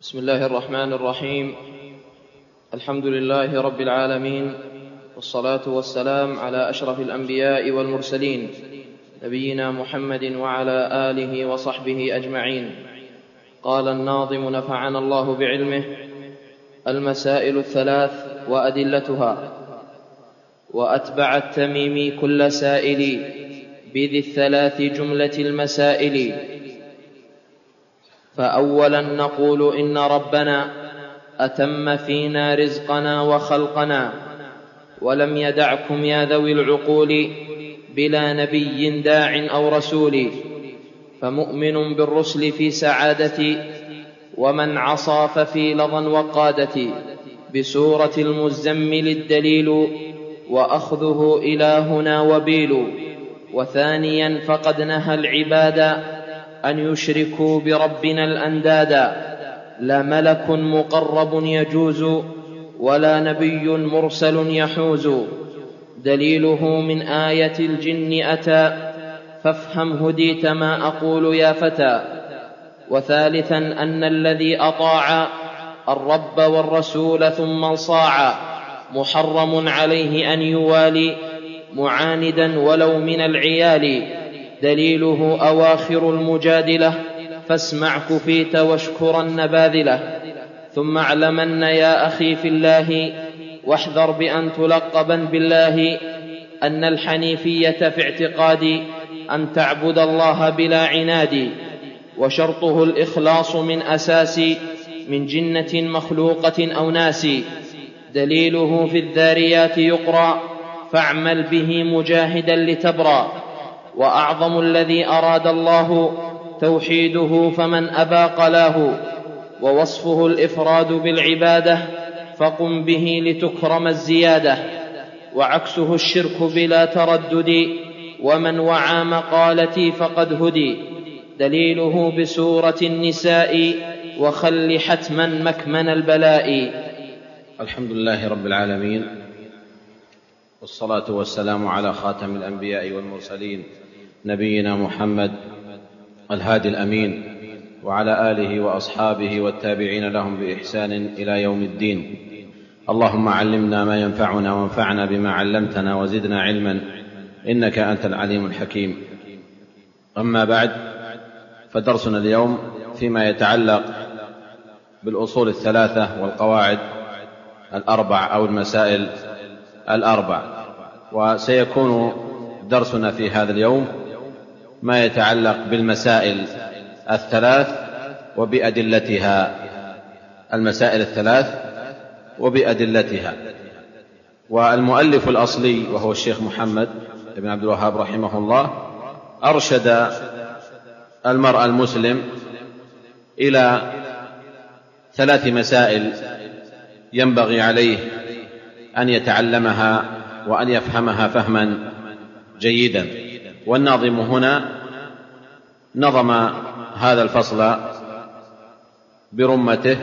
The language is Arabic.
بسم الله الرحمن الرحيم. الحمد لله رب العالمين والصلاة والسلام على أشرف الأنبياء والمرسلين نبينا محمد وعلى آله وصحبه أجمعين. قال الناظم نفعنا الله بعلمه المسائل الثلاث وأدلتها. وأتبع التميمي كل سائل بذي الثلاث جملة المسائل. فاولا نقول إن ربنا أتم فينا رزقنا وخلقنا ولم يدعكم يا ذوي العقول بلا نبي داع أو رسول فمؤمن بالرسل في سعادتي ومن عصى ففي لظى وقادة بسورة المزمل الدليل وأخذه إلهنا وبيل وثانيا فقد نهى العباد أن يشركوا بربنا الأندادا لا ملك مقرب يجوز ولا نبي مرسل يحوز. دليله من آية الجن أتى. فافهم هديت ما أقول يا فتى. وثالثا أن الذي أطاع الرب والرسول ثم انصاع محرم عليه أن يوالي معاندا ولو من العيال. دليله أواخر المجادلة فاسمع كفيت واشكرا نباذله ثم اعلمن يا أخي في الله واحذر بأن تلقبا بالله أن الحنيفية في اعتقادي أن تعبد الله بلا عناد وشرطه الإخلاص من أساس من جنة مخلوقة أو ناس. دليله في الذاريات يقرأ فاعمل به مجاهدا لتبرأ. وأعظم الذي أراد الله توحيده فمن ابى قلاه ووصفه الإفراد بالعبادة فقم به لتكرم الزيادة وعكسه الشرك بلا تردد ومن وعى مقالتي فقد هدي دليله بسورة النساء وخل حتما مكمن البلاء. الحمد لله رب العالمين والصلاة والسلام على خاتم الأنبياء والمرسلين نبينا محمد الهادي الأمين وعلى آله وأصحابه والتابعين لهم بإحسان إلى يوم الدين. اللهم علمنا ما ينفعنا وانفعنا بما علمتنا وزدنا علما إنك أنت العليم الحكيم. أما بعد فدرسنا اليوم فيما يتعلق بالأصول الثلاثة والقواعد الأربع أو المسائل الأربع وسيكون درسنا في هذا اليوم ما يتعلق بالمسائل الثلاث وبأدلتها. المسائل الثلاث وبأدلتها. والمؤلف الأصلي وهو الشيخ محمد بن عبد الوهاب رحمه الله أرشد المرء المسلم إلى ثلاث مسائل ينبغي عليه أن يتعلمها وأن يفهمها فهما جيدا. والناظم هنا نظم هذا الفصل برمته